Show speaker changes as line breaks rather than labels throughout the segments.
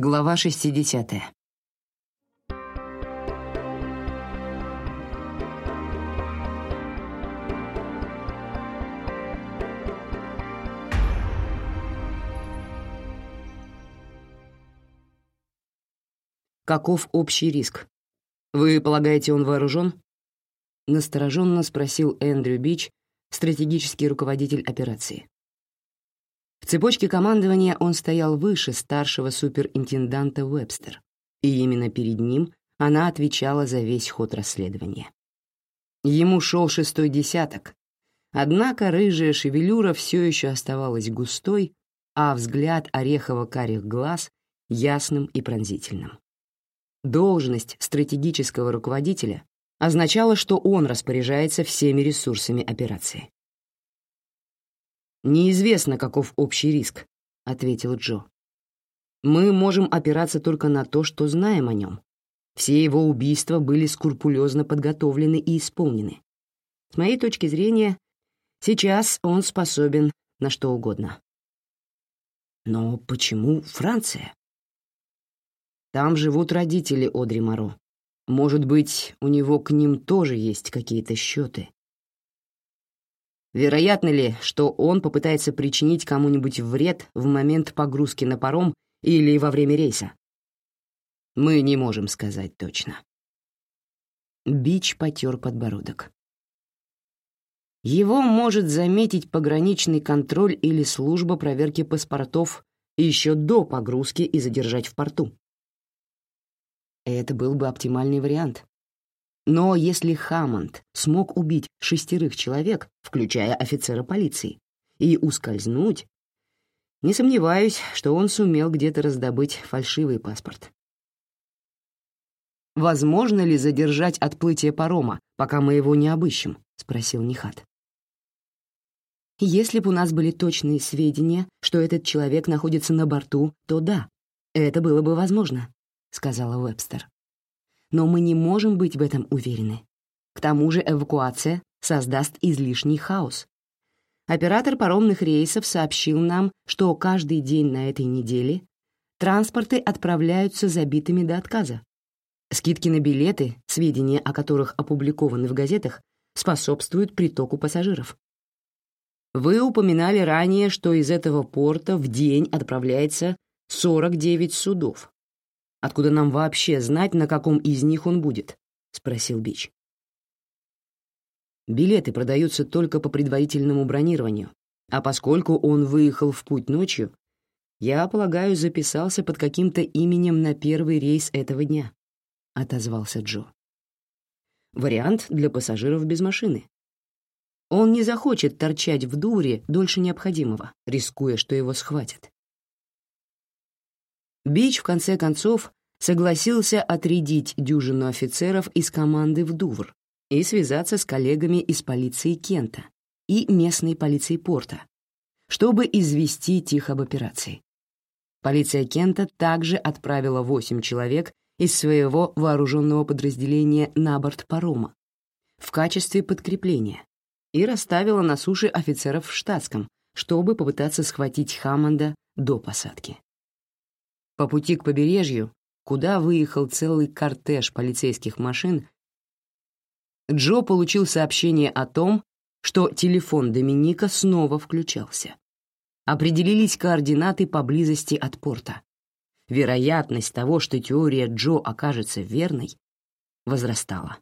Глава 60. Каков общий риск? Вы полагаете, он вооружен? Настороженно спросил Эндрю Бич, стратегический руководитель операции. В цепочке командования он стоял выше старшего суперинтенданта Уэбстер, и именно перед ним она отвечала за весь ход расследования. Ему шел шестой десяток, однако рыжая шевелюра все еще оставалась густой, а взгляд орехово-карих глаз — ясным и пронзительным. Должность стратегического руководителя означала, что он распоряжается всеми ресурсами операции. «Неизвестно, каков общий риск», — ответил Джо. «Мы можем опираться только на то, что знаем о нем. Все его убийства были скрупулезно подготовлены и исполнены. С моей точки зрения, сейчас он способен на что угодно». «Но почему Франция?» «Там живут родители Одри Моро. Может быть, у него к ним тоже есть какие-то счеты. Вероятно ли, что он попытается причинить кому-нибудь вред в момент погрузки на паром или во время рейса? Мы не можем сказать точно. Бич потер подбородок. Его может заметить пограничный контроль или служба проверки паспортов еще до погрузки и задержать в порту. Это был бы оптимальный вариант. Но если Хаммонд смог убить шестерых человек, включая офицера полиции, и ускользнуть, не сомневаюсь, что он сумел где-то раздобыть фальшивый паспорт. «Возможно ли задержать отплытие парома, пока мы его не обыщем?» — спросил Нихат. «Если бы у нас были точные сведения, что этот человек находится на борту, то да, это было бы возможно», — сказала Уэбстер но мы не можем быть в этом уверены. К тому же эвакуация создаст излишний хаос. Оператор паромных рейсов сообщил нам, что каждый день на этой неделе транспорты отправляются забитыми до отказа. Скидки на билеты, сведения о которых опубликованы в газетах, способствуют притоку пассажиров. Вы упоминали ранее, что из этого порта в день отправляется 49 судов. Откуда нам вообще знать, на каком из них он будет?» — спросил Бич. Билеты продаются только по предварительному бронированию, а поскольку он выехал в путь ночью, я полагаю, записался под каким-то именем на первый рейс этого дня, — отозвался Джо. Вариант для пассажиров без машины. Он не захочет торчать в дуре дольше необходимого, рискуя, что его схватят. Бич, в конце концов, согласился отрядить дюжину офицеров из команды в Дувр и связаться с коллегами из полиции Кента и местной полиции порта, чтобы известить их об операции. Полиция Кента также отправила восемь человек из своего вооруженного подразделения на борт парома в качестве подкрепления и расставила на суше офицеров в штатском, чтобы попытаться схватить Хаммонда до посадки. По пути к побережью, куда выехал целый кортеж полицейских машин, Джо получил сообщение о том, что телефон Доминика снова включался. Определились координаты поблизости от порта. Вероятность того, что теория Джо окажется верной, возрастала.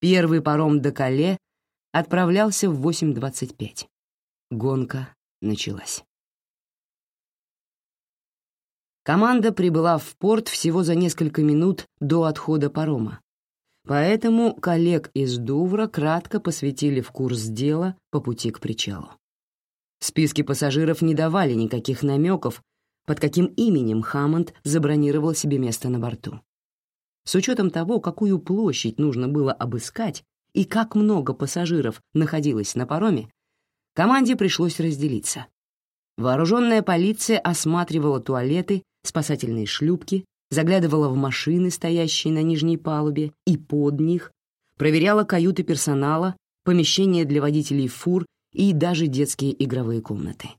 Первый паром до Кале отправлялся в 8.25. Гонка началась. Команда прибыла в порт всего за несколько минут до отхода парома. Поэтому коллег из Дувра кратко посвятили в курс дела по пути к причалу. Списки пассажиров не давали никаких намеков, под каким именем Хаммонд забронировал себе место на борту. С учетом того, какую площадь нужно было обыскать и как много пассажиров находилось на пароме, команде пришлось разделиться. Вооруженная полиция осматривала туалеты спасательные шлюпки, заглядывала в машины, стоящие на нижней палубе, и под них, проверяла каюты персонала, помещения для водителей фур и даже детские игровые комнаты.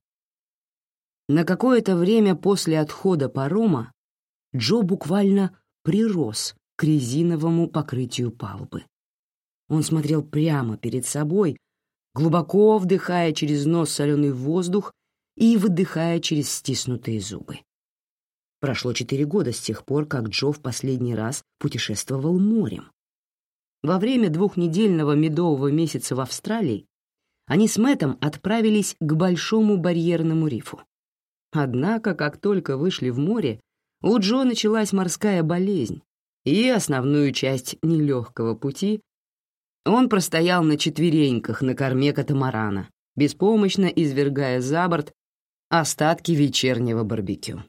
На какое-то время после отхода парома Джо буквально прирос к резиновому покрытию палубы. Он смотрел прямо перед собой, глубоко вдыхая через нос соленый воздух и выдыхая через стиснутые зубы. Прошло четыре года с тех пор, как Джо в последний раз путешествовал морем. Во время двухнедельного медового месяца в Австралии они с Мэттом отправились к Большому барьерному рифу. Однако, как только вышли в море, у Джо началась морская болезнь, и основную часть нелегкого пути он простоял на четвереньках на корме катамарана, беспомощно извергая за борт остатки вечернего барбекю.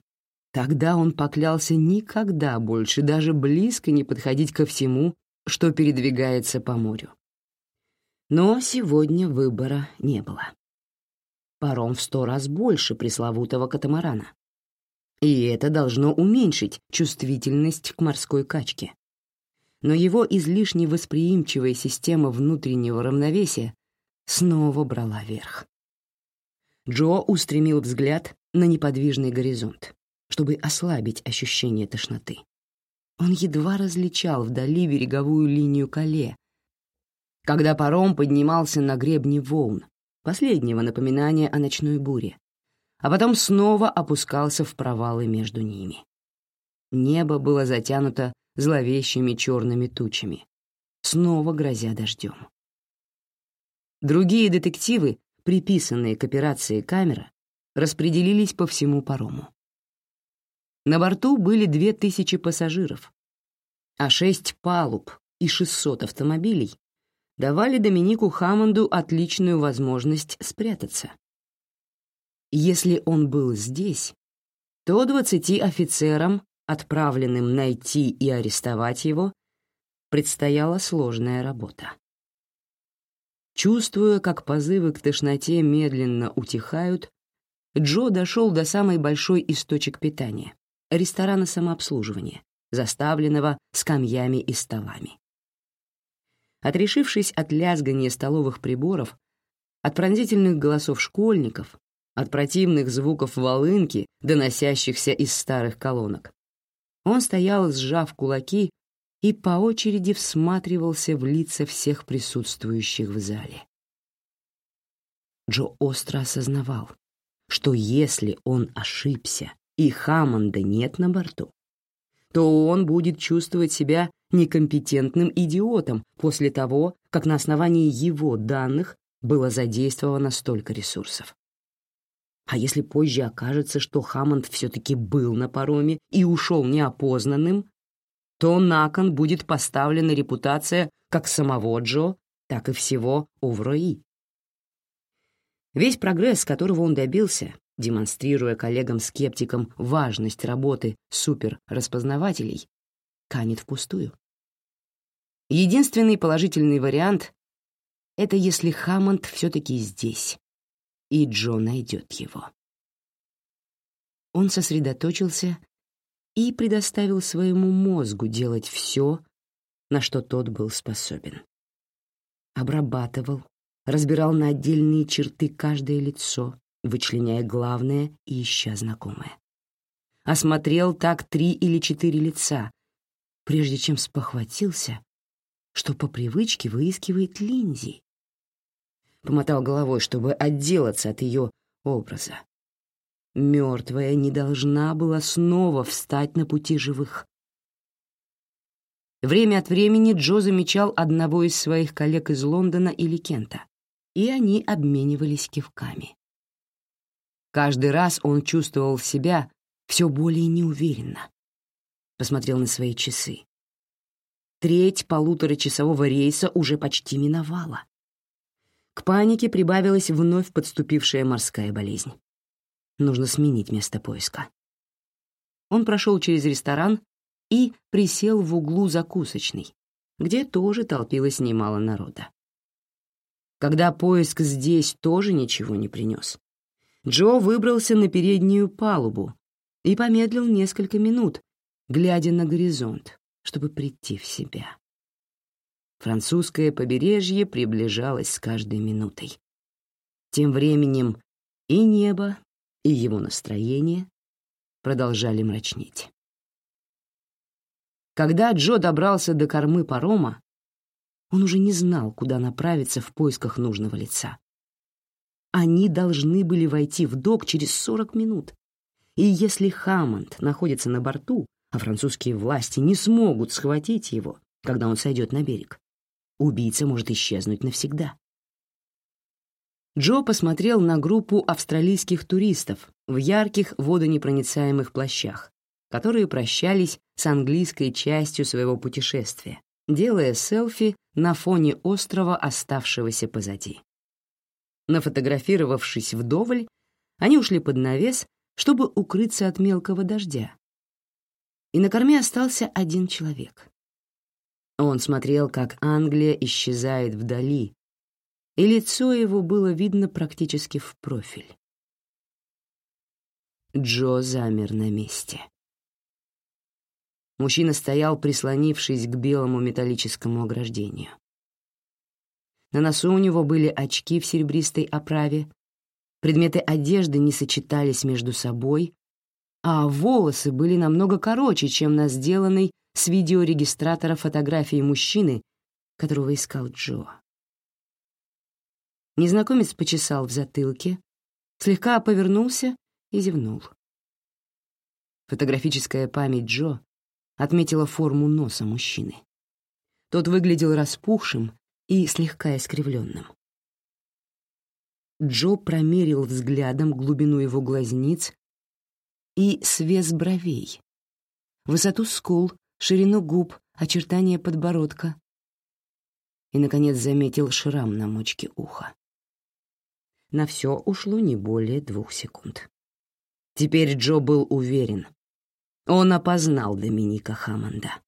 Тогда он поклялся никогда больше даже близко не подходить ко всему, что передвигается по морю. Но сегодня выбора не было. Паром в сто раз больше пресловутого катамарана. И это должно уменьшить чувствительность к морской качке. Но его излишне восприимчивая система внутреннего равновесия снова брала верх. Джо устремил взгляд на неподвижный горизонт, чтобы ослабить ощущение тошноты. Он едва различал вдали береговую линию Кале, когда паром поднимался на гребне волн, последнего напоминания о ночной буре, а потом снова опускался в провалы между ними. Небо было затянуто зловещими черными тучами, снова грозя дождем. Другие детективы, приписанные к операции камера, распределились по всему парому. На борту были две тысячи пассажиров, а шесть палуб и 600 автомобилей давали Доминику Хаммонду отличную возможность спрятаться. Если он был здесь, то двадцати офицерам, отправленным найти и арестовать его, предстояла сложная работа. Чувствуя, как позывы к тошноте медленно утихают, Джо дошел до самой большой источек питания ресторана самообслуживания, заставленного скамьями и столами. Отрешившись от лязгания столовых приборов, от пронзительных голосов школьников, от противных звуков волынки, доносящихся из старых колонок, он стоял, сжав кулаки, и по очереди всматривался в лица всех присутствующих в зале. Джо остро осознавал, что если он ошибся и Хаммонда нет на борту, то он будет чувствовать себя некомпетентным идиотом после того, как на основании его данных было задействовано столько ресурсов. А если позже окажется, что Хаммонд все-таки был на пароме и ушел неопознанным, то на кон будет поставлена репутация как самого Джо, так и всего Оврои. Весь прогресс, которого он добился, демонстрируя коллегам-скептикам важность работы суперраспознавателей, канет впустую. Единственный положительный вариант — это если Хаммонд все-таки здесь, и Джо найдет его. Он сосредоточился и предоставил своему мозгу делать все, на что тот был способен. Обрабатывал, разбирал на отдельные черты каждое лицо, вычленяя главное и ища знакомое. Осмотрел так три или четыре лица, прежде чем спохватился, что по привычке выискивает Линзи. Помотал головой, чтобы отделаться от ее образа. Мертвая не должна была снова встать на пути живых. Время от времени Джо замечал одного из своих коллег из Лондона или Кента, и они обменивались кивками. Каждый раз он чувствовал себя все более неуверенно. Посмотрел на свои часы. Треть полуторачасового рейса уже почти миновала. К панике прибавилась вновь подступившая морская болезнь. Нужно сменить место поиска. Он прошел через ресторан и присел в углу закусочной, где тоже толпилось немало народа. Когда поиск здесь тоже ничего не принес, Джо выбрался на переднюю палубу и помедлил несколько минут, глядя на горизонт, чтобы прийти в себя. Французское побережье приближалось с каждой минутой. Тем временем и небо, и его настроение продолжали мрачнеть. Когда Джо добрался до кормы парома, он уже не знал, куда направиться в поисках нужного лица. Они должны были войти в док через 40 минут. И если Хаммонд находится на борту, а французские власти не смогут схватить его, когда он сойдет на берег, убийца может исчезнуть навсегда. Джо посмотрел на группу австралийских туристов в ярких водонепроницаемых плащах, которые прощались с английской частью своего путешествия, делая селфи на фоне острова, оставшегося позади. Нафотографировавшись вдоволь, они ушли под навес, чтобы укрыться от мелкого дождя. И на корме остался один человек. Он смотрел, как Англия исчезает вдали, и лицо его было видно практически в профиль. Джо замер на месте. Мужчина стоял, прислонившись к белому металлическому ограждению. На носу у него были очки в серебристой оправе, предметы одежды не сочетались между собой, а волосы были намного короче, чем на сделанной с видеорегистратора фотографии мужчины, которого искал Джо. Незнакомец почесал в затылке, слегка повернулся и зевнул. Фотографическая память Джо отметила форму носа мужчины. Тот выглядел распухшим и слегка искривленным. Джо промерил взглядом глубину его глазниц и свес бровей, высоту скул, ширину губ, очертания подбородка и, наконец, заметил шрам на мочке уха. На все ушло не более двух секунд. Теперь Джо был уверен. Он опознал Доминика Хаммонда.